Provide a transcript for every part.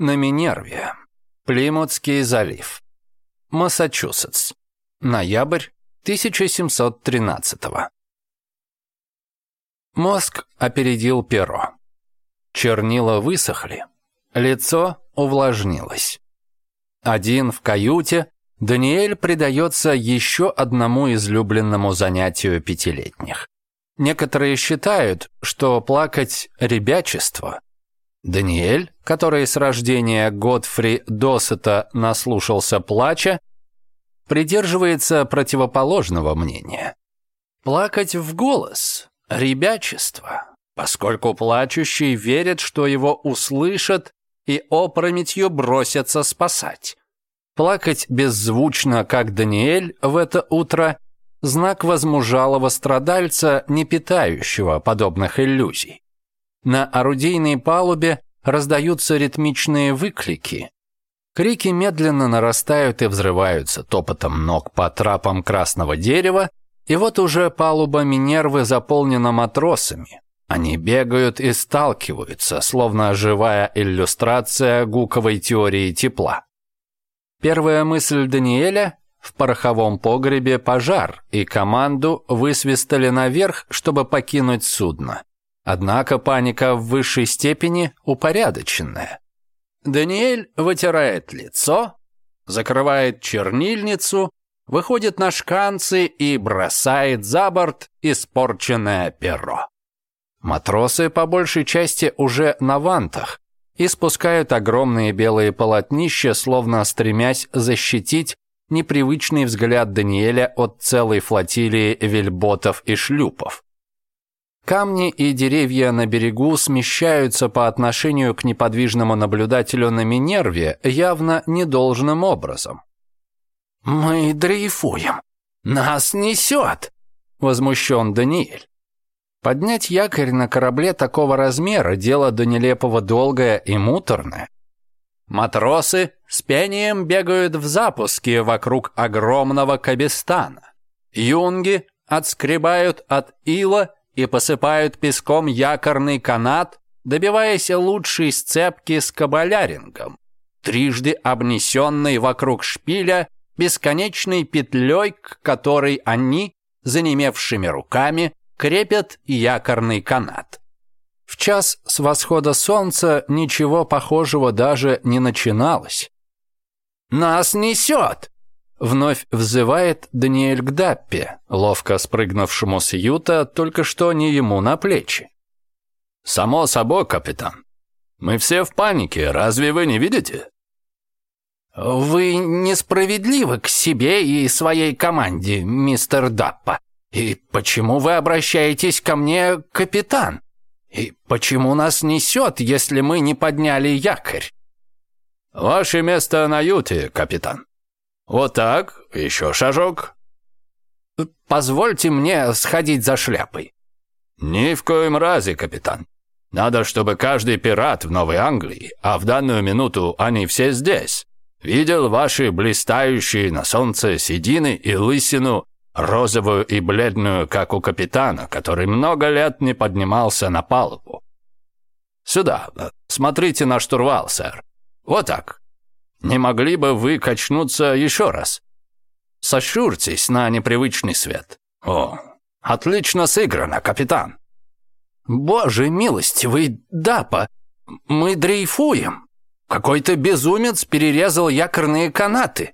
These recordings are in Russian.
На Минерве. Плимутский залив. Массачусетс. Ноябрь 1713 -го. Мозг опередил перо. Чернила высохли. Лицо увлажнилось. Один в каюте Даниэль предается еще одному излюбленному занятию пятилетних. Некоторые считают, что плакать – ребячество, Даниэль, который с рождения Годфри досыта наслушался плача, придерживается противоположного мнения. Плакать в голос – ребячество, поскольку плачущий верит, что его услышат и опрометью бросятся спасать. Плакать беззвучно, как Даниэль в это утро – знак возмужалого страдальца, не питающего подобных иллюзий. На орудийной палубе раздаются ритмичные выклики. Крики медленно нарастают и взрываются топотом ног по трапам красного дерева, и вот уже палуба Минервы заполнена матросами. Они бегают и сталкиваются, словно живая иллюстрация гуковой теории тепла. Первая мысль Даниэля – в пороховом погребе пожар, и команду высвистали наверх, чтобы покинуть судно. Однако паника в высшей степени упорядоченная. Даниэль вытирает лицо, закрывает чернильницу, выходит на шканцы и бросает за борт испорченное перо. Матросы по большей части уже на вантах и спускают огромные белые полотнища, словно стремясь защитить непривычный взгляд Даниэля от целой флотилии вельботов и шлюпов. Камни и деревья на берегу смещаются по отношению к неподвижному наблюдателю на Минерве явно недолжным образом. «Мы дрейфуем. Нас несет!» — возмущен Даниэль. Поднять якорь на корабле такого размера – дело до нелепого долгое и муторное. Матросы с пением бегают в запуске вокруг огромного кабестана. Юнги отскребают от ила и посыпают песком якорный канат, добиваясь лучшей сцепки с кабалярингом, трижды обнесенной вокруг шпиля бесконечной петлей, к которой они, занемевшими руками, крепят якорный канат. В час с восхода солнца ничего похожего даже не начиналось. «Нас несет!» Вновь взывает Даниэль к Даппе, ловко спрыгнувшему с Юта, только что не ему на плечи. «Само собой, капитан. Мы все в панике, разве вы не видите?» «Вы несправедливы к себе и своей команде, мистер Даппа. И почему вы обращаетесь ко мне, капитан? И почему нас несет, если мы не подняли якорь?» «Ваше место на юте, капитан», «Вот так, еще шажок». «Позвольте мне сходить за шляпой». «Ни в коем разе, капитан. Надо, чтобы каждый пират в Новой Англии, а в данную минуту они все здесь, видел ваши блистающие на солнце седины и лысину, розовую и бледную, как у капитана, который много лет не поднимался на палубу. Сюда, смотрите на штурвал, сэр. Вот так. Не могли бы вы качнуться еще раз? Сощурьтесь на непривычный свет. О, отлично сыграно, капитан. Боже милостивый, дапа, мы дрейфуем. Какой-то безумец перерезал якорные канаты.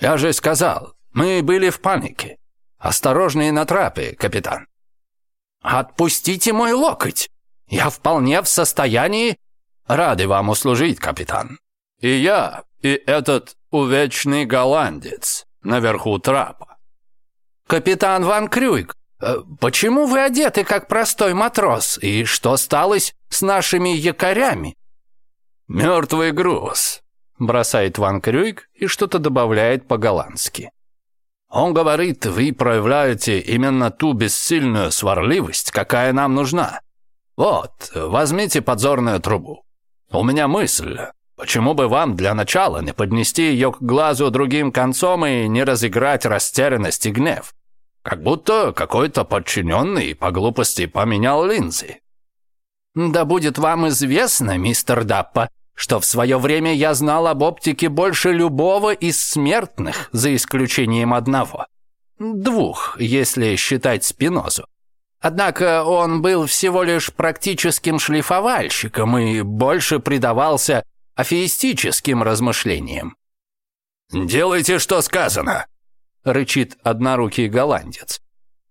Я же сказал, мы были в панике. Осторожнее на трапе, капитан. Отпустите мой локоть. Я вполне в состоянии... Рады вам услужить, капитан. И я, и этот увечный голландец наверху трапа. «Капитан Ван Крюйк, э, почему вы одеты как простой матрос, и что сталось с нашими якорями?» «Мертвый груз», — бросает Ван Крюйк и что-то добавляет по-голландски. Он говорит, вы проявляете именно ту бессильную сварливость, какая нам нужна. Вот, возьмите подзорную трубу. У меня мысль. Почему бы вам для начала не поднести ее к глазу другим концом и не разыграть растерянность и гнев? Как будто какой-то подчиненный по глупости поменял линзы. Да будет вам известно, мистер Даппа, что в свое время я знал об оптике больше любого из смертных, за исключением одного. Двух, если считать Спинозу. Однако он был всего лишь практическим шлифовальщиком и больше предавался афеистическим размышлениям. «Делайте, что сказано!» — рычит однорукий голландец.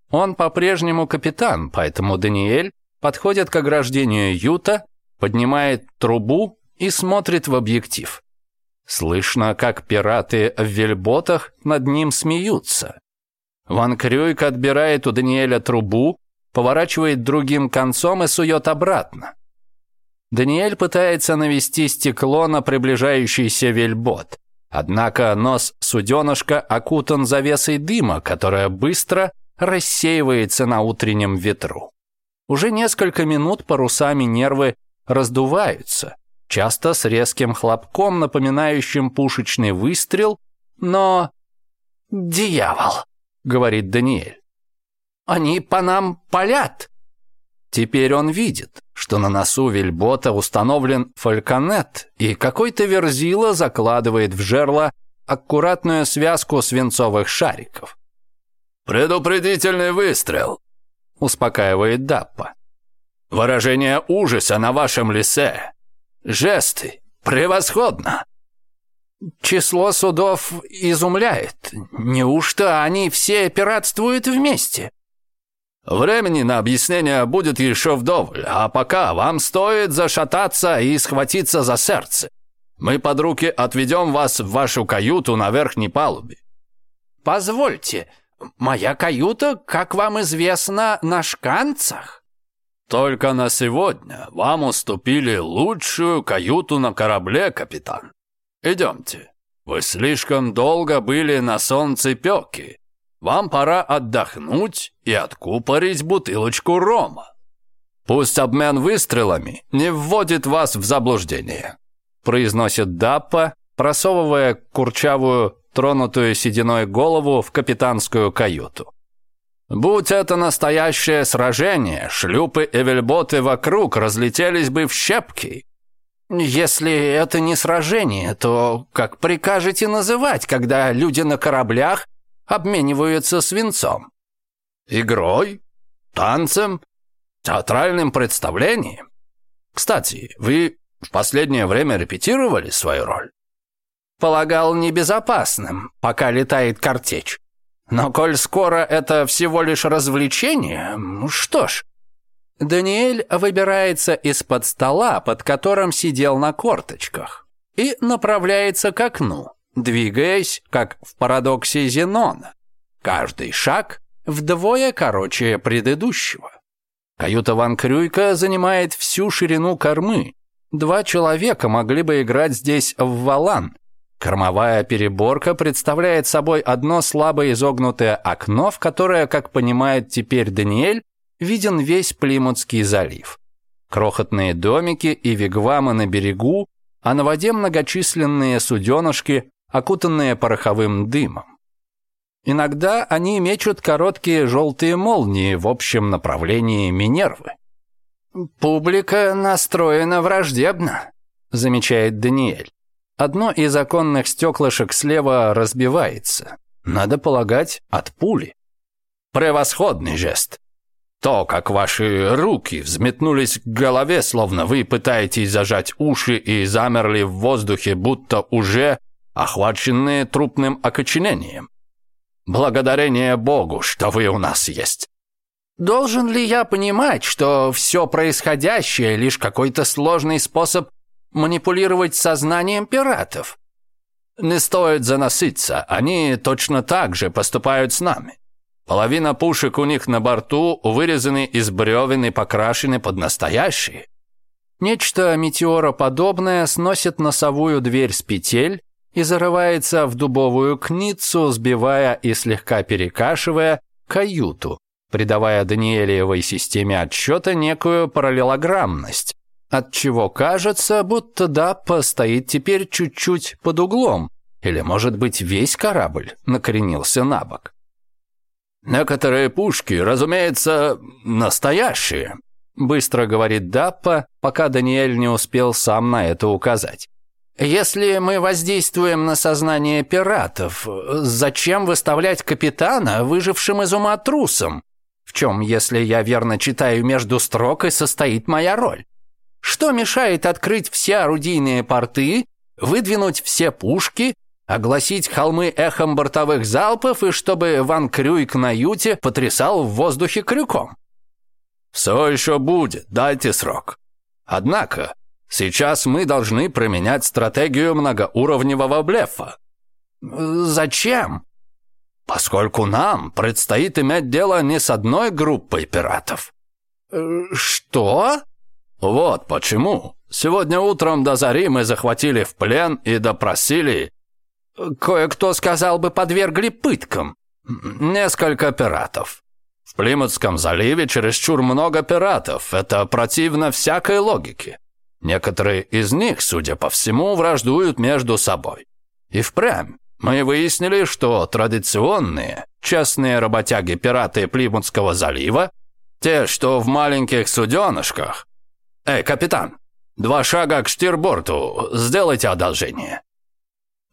Он по-прежнему капитан, поэтому Даниэль подходит к ограждению Юта, поднимает трубу и смотрит в объектив. Слышно, как пираты в вельботах над ним смеются. Ван Крюйк отбирает у Даниэля трубу, поворачивает другим концом и сует обратно. Даниэль пытается навести стекло на приближающийся вельбот. Однако нос суденышка окутан завесой дыма, которая быстро рассеивается на утреннем ветру. Уже несколько минут парусами нервы раздуваются, часто с резким хлопком, напоминающим пушечный выстрел, но... «Дьявол!» — говорит Даниэль. «Они по нам палят!» Теперь он видит что на носу вельбота установлен фальконет, и какой-то верзила закладывает в жерло аккуратную связку свинцовых шариков. «Предупредительный выстрел», — успокаивает Даппа. «Выражение ужаса на вашем лице. Жесты. Превосходно!» «Число судов изумляет. Неужто они все пиратствуют вместе?» Времени на объяснение будет еще вдоволь, а пока вам стоит зашататься и схватиться за сердце. Мы под руки отведем вас в вашу каюту на верхней палубе». «Позвольте, моя каюта, как вам известно, на шканцах?» «Только на сегодня вам уступили лучшую каюту на корабле, капитан. Идемте. Вы слишком долго были на солнце пеки, вам пора отдохнуть и откупорить бутылочку рома. Пусть обмен выстрелами не вводит вас в заблуждение», произносит Даппа, просовывая курчавую, тронутую сединой голову в капитанскую каюту. Будь это настоящее сражение, шлюпы и вельботы вокруг разлетелись бы в щепки. Если это не сражение, то как прикажете называть, когда люди на кораблях обмениваются свинцом. Игрой, танцем, театральным представлением. Кстати, вы в последнее время репетировали свою роль? Полагал небезопасным, пока летает картечь. Но коль скоро это всего лишь развлечение, ну что ж... Даниэль выбирается из-под стола, под которым сидел на корточках, и направляется к окну, двигаясь, как в парадоксе Зенона. Каждый шаг вдвое короче предыдущего. Каюта Ван Крюйка занимает всю ширину кормы. Два человека могли бы играть здесь в валан. Кормовая переборка представляет собой одно слабо изогнутое окно, в которое, как понимает теперь Даниэль, виден весь Плимутский залив. Крохотные домики и вигвамы на берегу, а на воде многочисленные суденышки, окутанные пороховым дымом. Иногда они мечут короткие желтые молнии в общем направлении Минервы. «Публика настроена враждебно», — замечает Даниэль. Одно из оконных стеклышек слева разбивается. Надо полагать, от пули. «Превосходный жест!» То, как ваши руки взметнулись к голове, словно вы пытаетесь зажать уши и замерли в воздухе, будто уже охваченные трупным окоченением. Благодарение Богу, что вы у нас есть. Должен ли я понимать, что все происходящее лишь какой-то сложный способ манипулировать сознанием пиратов? Не стоит заноситься, они точно так же поступают с нами. Половина пушек у них на борту вырезаны из бревен и покрашены под настоящие. Нечто метеороподобное сносит носовую дверь с петель, и зарывается в дубовую кницу, сбивая и слегка перекашивая каюту, придавая Даниэлиевой системе отсчета некую параллелограммность, отчего кажется, будто Даппа стоит теперь чуть-чуть под углом, или, может быть, весь корабль накоренился на бок. «Некоторые пушки, разумеется, настоящие», быстро говорит Даппа, пока Даниэль не успел сам на это указать. Если мы воздействуем на сознание пиратов, зачем выставлять капитана, выжившим из ума трусом? В чем, если я верно читаю между строк, и состоит моя роль? Что мешает открыть все орудийные порты, выдвинуть все пушки, огласить холмы эхом бортовых залпов и чтобы Ван Крюйк на юте потрясал в воздухе крюком? Все еще будет, дайте срок. Однако, Сейчас мы должны применять стратегию многоуровневого блефа. Зачем? Поскольку нам предстоит иметь дело не с одной группой пиратов. Э, что? Вот почему. Сегодня утром до зари мы захватили в плен и допросили... Э, кое-кто сказал бы, подвергли пыткам. Несколько пиратов. В Плимутском заливе чересчур много пиратов. Это противно всякой логике. Некоторые из них, судя по всему, враждуют между собой. И впрямь мы выяснили, что традиционные частные работяги-пираты Плимутского залива, те, что в маленьких суденышках... Эй, капитан, два шага к штирборту, сделайте одолжение.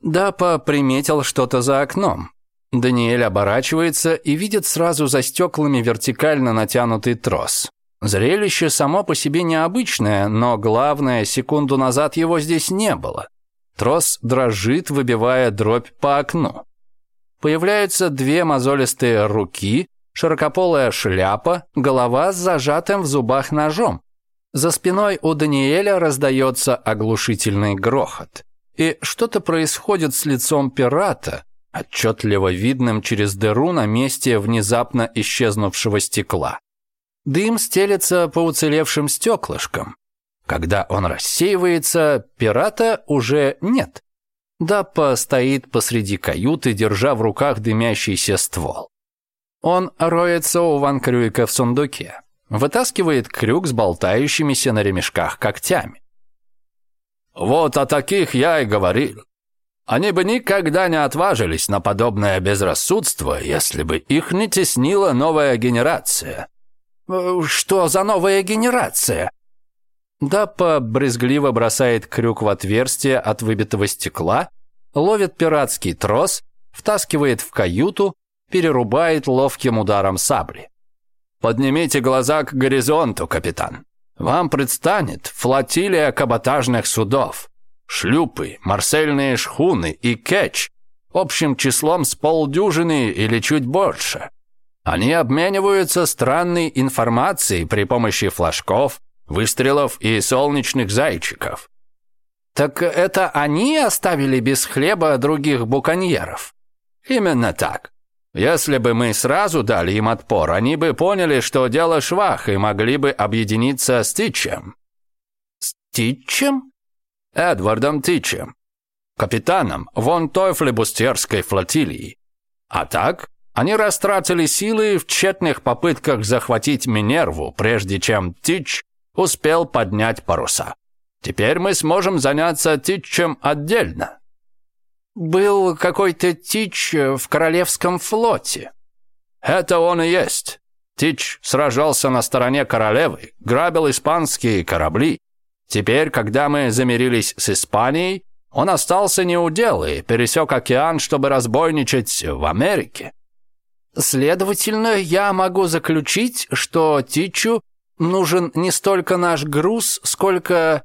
Дапа приметил что-то за окном. Даниэль оборачивается и видит сразу за стеклами вертикально натянутый трос. Зрелище само по себе необычное, но главное, секунду назад его здесь не было. Трос дрожит, выбивая дробь по окну. Появляются две мозолистые руки, широкополая шляпа, голова с зажатым в зубах ножом. За спиной у Даниэля раздается оглушительный грохот. И что-то происходит с лицом пирата, отчетливо видным через дыру на месте внезапно исчезнувшего стекла. Дым стелется по уцелевшим стеклышкам. Когда он рассеивается, пирата уже нет. Даппа стоит посреди каюты, держа в руках дымящийся ствол. Он роется у Ван Крюика в сундуке, вытаскивает крюк с болтающимися на ремешках когтями. «Вот о таких я и говорил. Они бы никогда не отважились на подобное безрассудство, если бы их не теснила новая генерация», Э, что за новая генерация?» Даппа брезгливо бросает крюк в отверстие от выбитого стекла, ловит пиратский трос, втаскивает в каюту, перерубает ловким ударом сабли. «Поднимите глаза к горизонту, капитан. Вам предстанет флотилия каботажных судов, шлюпы, марсельные шхуны и кетч, общим числом с полдюжины или чуть больше. Они обмениваются странной информацией при помощи флажков, выстрелов и солнечных зайчиков. Так это они оставили без хлеба других буконьеров? Именно так. Если бы мы сразу дали им отпор, они бы поняли, что дело швах, и могли бы объединиться с Тичем. С Тичем? Эдвардом Тичем. Капитаном вон той флебустерской флотилии. А так, они растратили силы в тщетных попытках захватить Минерву, прежде чем Тич успел поднять паруса. Теперь мы сможем заняться Тичем отдельно. Был какой-то Тич в Королевском флоте. Это он и есть. Тич сражался на стороне королевы, грабил испанские корабли. Теперь, когда мы замирились с Испанией, он остался неудел и пересек океан, чтобы разбойничать в Америке. Следовательно, я могу заключить, что Тичу нужен не столько наш груз, сколько...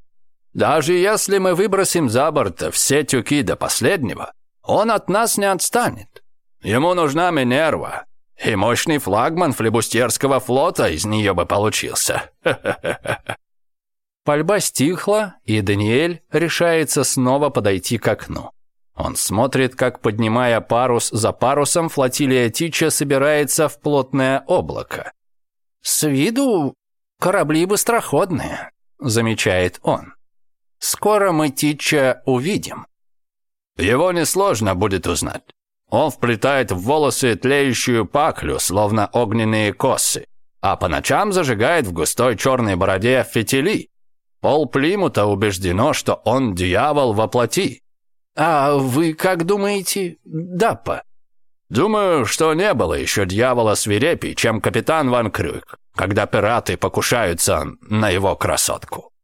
Даже если мы выбросим за борт все тюки до последнего, он от нас не отстанет. Ему нужна Минерва, и мощный флагман флебустерского флота из нее бы получился. Пальба стихла, и Даниэль решается снова подойти к окну. Он смотрит, как, поднимая парус за парусом, флотилия Тича собирается в плотное облако. «С виду корабли быстроходные», — замечает он. «Скоро мы Тича увидим». Его несложно будет узнать. Он вплетает в волосы тлеющую паклю, словно огненные косы, а по ночам зажигает в густой черной бороде фитили. Пол Плимута убеждено, что он дьявол во плоти. «А вы как думаете, Даппа?» «Думаю, что не было еще дьявола свирепей, чем капитан Ван Крюк, когда пираты покушаются на его красотку».